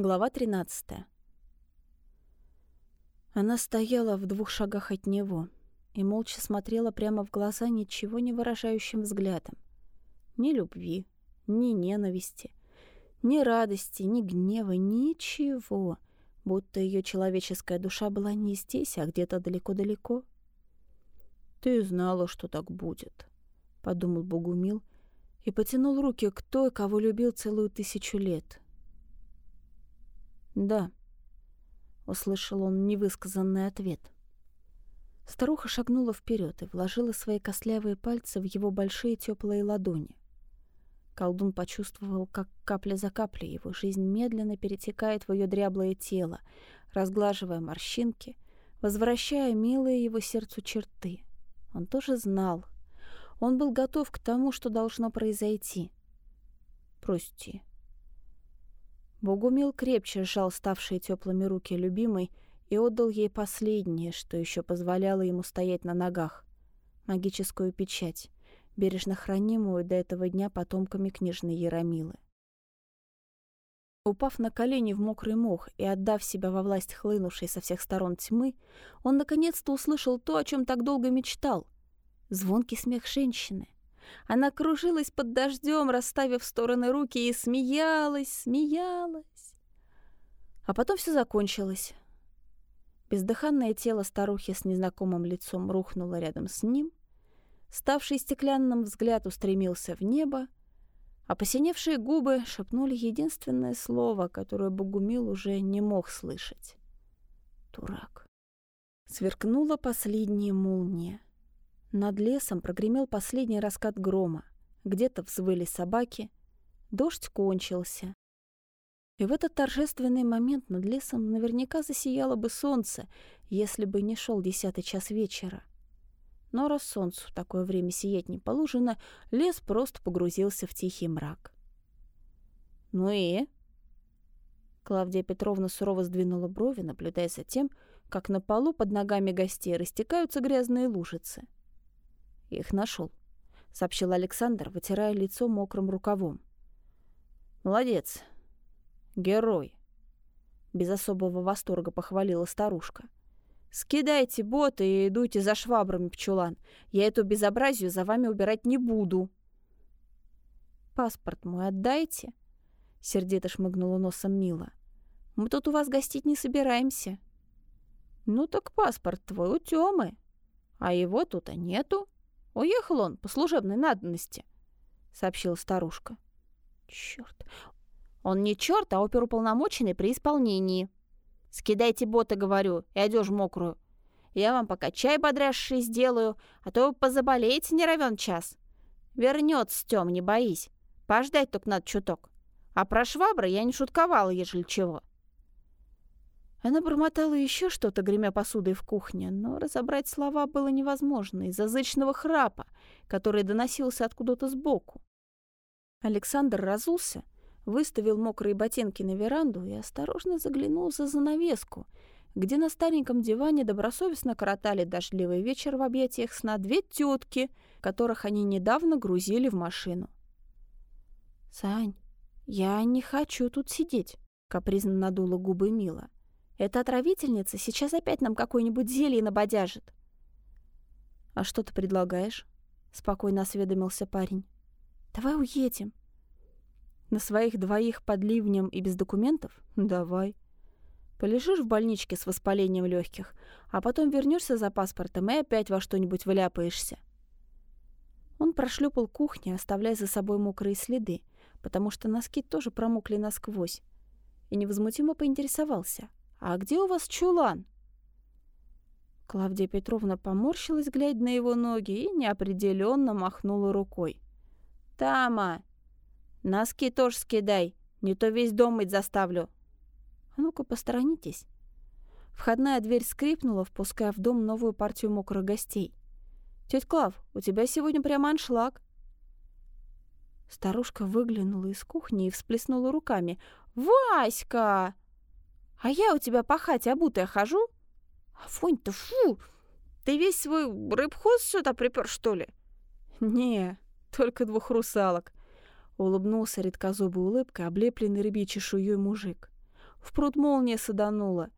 Глава 13. Она стояла в двух шагах от него и молча смотрела прямо в глаза ничего не выражающим взглядом. Ни любви, ни ненависти, ни радости, ни гнева, ничего, будто ее человеческая душа была не здесь, а где-то далеко-далеко. «Ты знала, что так будет», — подумал Богумил и потянул руки к той, кого любил целую тысячу лет — «Да», — услышал он невысказанный ответ. Старуха шагнула вперед и вложила свои костлявые пальцы в его большие теплые ладони. Колдун почувствовал, как капля за каплей его жизнь медленно перетекает в ее дряблое тело, разглаживая морщинки, возвращая милые его сердцу черты. Он тоже знал. Он был готов к тому, что должно произойти. «Прости», Богумил крепче сжал ставшие теплыми руки любимой и отдал ей последнее, что еще позволяло ему стоять на ногах — магическую печать, бережно хранимую до этого дня потомками княжны Яромилы. Упав на колени в мокрый мох и отдав себя во власть хлынувшей со всех сторон тьмы, он наконец-то услышал то, о чем так долго мечтал — звонкий смех женщины. Она кружилась под дождем, расставив в стороны руки, и смеялась, смеялась. А потом все закончилось. Бездыханное тело старухи с незнакомым лицом рухнуло рядом с ним, ставший стеклянным взгляд устремился в небо, а посиневшие губы шепнули единственное слово, которое Богумил уже не мог слышать. «Дурак». Сверкнула последняя молния. Над лесом прогремел последний раскат грома. Где-то взвыли собаки. Дождь кончился. И в этот торжественный момент над лесом наверняка засияло бы солнце, если бы не шел десятый час вечера. Но раз солнцу в такое время сиять не положено, лес просто погрузился в тихий мрак. «Ну и?» Клавдия Петровна сурово сдвинула брови, наблюдая за тем, как на полу под ногами гостей растекаются грязные лужицы. Их нашел, сообщил Александр, вытирая лицо мокрым рукавом. Молодец. Герой. Без особого восторга похвалила старушка. «Скидайте боты и идуйте за швабрами, пчулан. Я эту безобразию за вами убирать не буду». «Паспорт мой отдайте», — сердито шмыгнула носом Мила. «Мы тут у вас гостить не собираемся». «Ну так паспорт твой у Тёмы, а его тут-то нету». «Уехал он по служебной надобности», — сообщила старушка. «Чёрт! Он не чёрт, а оперуполномоченный при исполнении. Скидайте боты, говорю, и одежь мокрую. Я вам пока чай бодрящий сделаю, а то вы позаболеете не равен час. Вернется Тём, не боись. Пождать только надо чуток. А про швабры я не шутковала, ежели чего». Она бормотала еще что-то, гремя посудой в кухне, но разобрать слова было невозможно из-за зычного храпа, который доносился откуда-то сбоку. Александр разулся, выставил мокрые ботинки на веранду и осторожно заглянул за занавеску, где на стареньком диване добросовестно коротали дождливый вечер в объятиях сна две тетки, которых они недавно грузили в машину. «Сань, я не хочу тут сидеть», — капризно надула губы Мила. Эта отравительница сейчас опять нам какое-нибудь зелье набодяжит. «А что ты предлагаешь?» — спокойно осведомился парень. «Давай уедем». «На своих двоих под ливнем и без документов? Давай. Полежишь в больничке с воспалением легких, а потом вернешься за паспортом и опять во что-нибудь вляпаешься». Он прошлепал кухню, оставляя за собой мокрые следы, потому что носки тоже промокли насквозь, и невозмутимо поинтересовался. «А где у вас чулан?» Клавдия Петровна поморщилась, глядя на его ноги, и неопределенно махнула рукой. «Тама, носки тоже скидай, не то весь дом мыть заставлю». «А ну-ка, посторонитесь». Входная дверь скрипнула, впуская в дом новую партию мокрых гостей. «Тётя Клав, у тебя сегодня прямо аншлаг». Старушка выглянула из кухни и всплеснула руками. «Васька!» А я у тебя пахать обутая хожу? А вонь-то фу! Ты весь свой рыбхоз сюда припер, что ли? Не, только двух русалок. Улыбнулся редкозубой улыбкой, облепленный рыбьей чешуей мужик. В пруд молния саданула.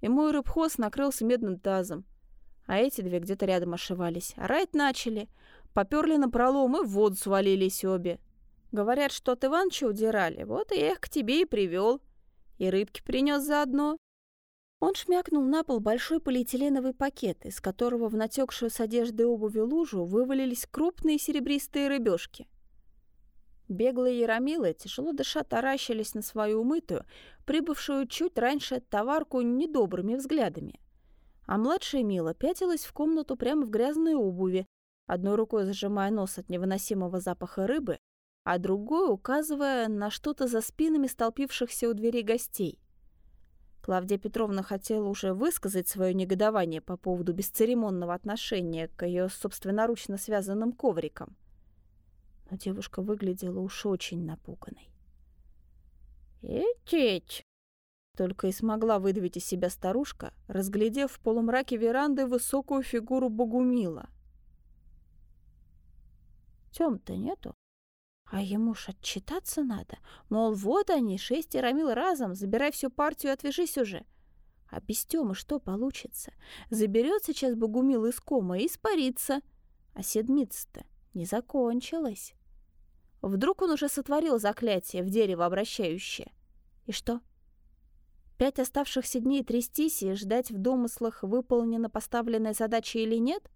И мой рыбхоз накрылся медным тазом. А эти две где-то рядом ошивались. Орать начали. Поперли на пролом и в воду свалились обе. Говорят, что от Иванча удирали. Вот и я их к тебе и привел. И рыбки принес заодно. Он шмякнул на пол большой полиэтиленовый пакет, из которого в натекшую с одежды обуви лужу вывалились крупные серебристые рыбешки. Беглые яромилы, тяжело дыша, таращились на свою умытую, прибывшую чуть раньше товарку недобрыми взглядами. А младшая Мила пятилась в комнату прямо в грязной обуви, одной рукой зажимая нос от невыносимого запаха рыбы, а другой указывая на что-то за спинами столпившихся у двери гостей. Клавдия Петровна хотела уже высказать свое негодование по поводу бесцеремонного отношения к ее собственноручно связанным коврикам. Но девушка выглядела уж очень напуганной. «Этить!» Только и смогла выдавить из себя старушка, разглядев в полумраке веранды высокую фигуру Богумила. Тём-то нету. А ему ж отчитаться надо. Мол, вот они, шесть рамил разом, забирай всю партию и отвяжись уже. А без Тёмы что получится? Заберет сейчас Богумил из кома и испарится. А седмица-то не закончилась. Вдруг он уже сотворил заклятие в дерево обращающее. И что? Пять оставшихся дней трястись и ждать в домыслах, выполнена поставленная задача или нет?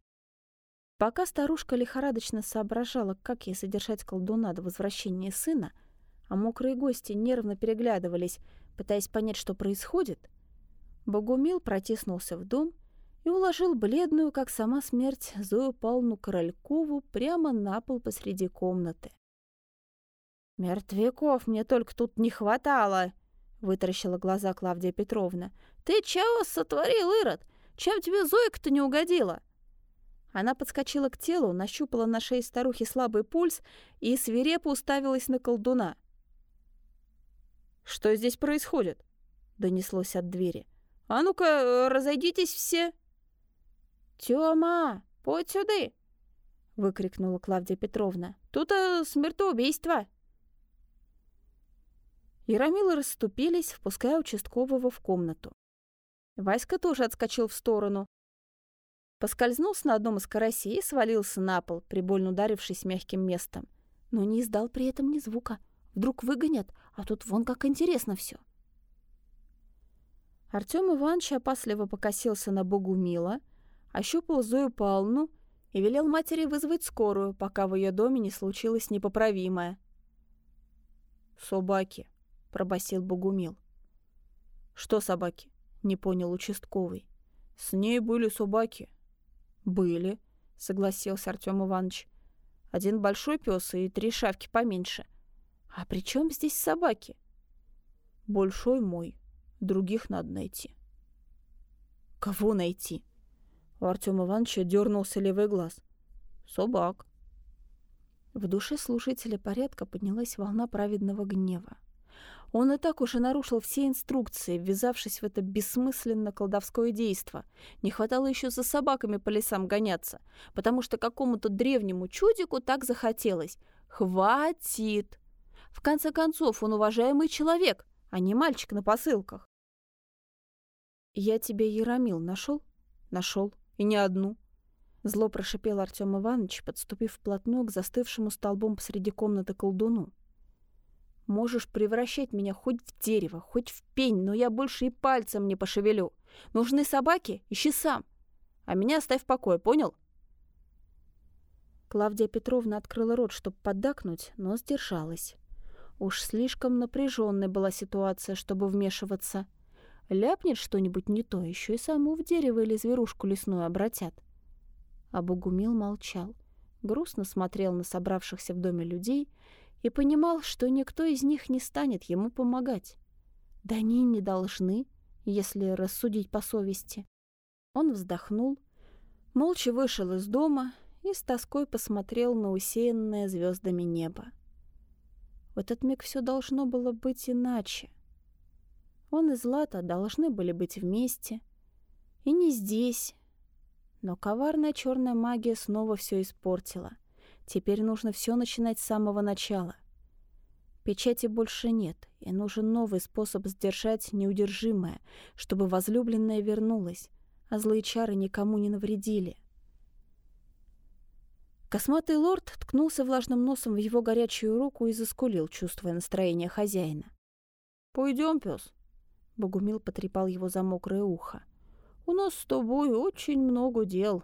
Пока старушка лихорадочно соображала, как ей содержать колдуна до возвращения сына, а мокрые гости нервно переглядывались, пытаясь понять, что происходит, Богумил протиснулся в дом и уложил бледную, как сама смерть, Зою Павловну Королькову прямо на пол посреди комнаты. «Мертвяков мне только тут не хватало!» — вытаращила глаза Клавдия Петровна. «Ты чего сотворил, Ирод? Чем тебе Зойка-то не угодила?» Она подскочила к телу, нащупала на шее старухи слабый пульс и свирепо уставилась на колдуна. «Что здесь происходит?» — донеслось от двери. «А ну-ка, разойдитесь все!» «Тёма, подь сюда!» — выкрикнула Клавдия Петровна. «Тут а, смертоубийство!» Яромилы расступились, впуская участкового в комнату. Васька тоже отскочил в сторону, Поскользнулся на одном из карасей и свалился на пол, прибольно ударившись мягким местом. Но не издал при этом ни звука. Вдруг выгонят, а тут вон как интересно все. Артём Иванович опасливо покосился на Богумила, ощупал Зою Павловну и велел матери вызвать скорую, пока в ее доме не случилось непоправимое. «Собаки», — пробасил Богумил. «Что собаки?» — не понял участковый. «С ней были собаки», «Были», — согласился Артём Иванович. «Один большой пес и три шавки поменьше. А при чем здесь собаки?» «Большой мой. Других надо найти». «Кого найти?» У Артёма Ивановича дернулся левый глаз. «Собак». В душе слушателя порядка поднялась волна праведного гнева. Он и так уже нарушил все инструкции, ввязавшись в это бессмысленно колдовское действо. Не хватало еще за собаками по лесам гоняться, потому что какому-то древнему чудику так захотелось. Хватит! В конце концов, он уважаемый человек, а не мальчик на посылках. «Я тебе Яромил нашел? Нашел. И не одну». Зло прошипел Артем Иванович, подступив вплотную к застывшему столбом посреди комнаты колдуну. Можешь превращать меня хоть в дерево, хоть в пень, но я больше и пальцем не пошевелю. Нужны собаки? Ищи сам. А меня оставь в покое, понял?» Клавдия Петровна открыла рот, чтобы поддакнуть, но сдержалась. Уж слишком напряженной была ситуация, чтобы вмешиваться. Ляпнет что-нибудь не то, еще и саму в дерево или зверушку лесную обратят. А Богумил молчал, грустно смотрел на собравшихся в доме людей и понимал, что никто из них не станет ему помогать. Да они не должны, если рассудить по совести. Он вздохнул, молча вышел из дома и с тоской посмотрел на усеянное звездами небо. В этот миг все должно было быть иначе. Он и Злата должны были быть вместе. И не здесь. Но коварная черная магия снова все испортила — Теперь нужно все начинать с самого начала. Печати больше нет, и нужен новый способ сдержать неудержимое, чтобы возлюбленная вернулась, а злые чары никому не навредили. Косматый лорд ткнулся влажным носом в его горячую руку и заскулил, чувствуя настроение хозяина. «Пойдем, пес», — Богумил потрепал его за мокрое ухо. «У нас с тобой очень много дел».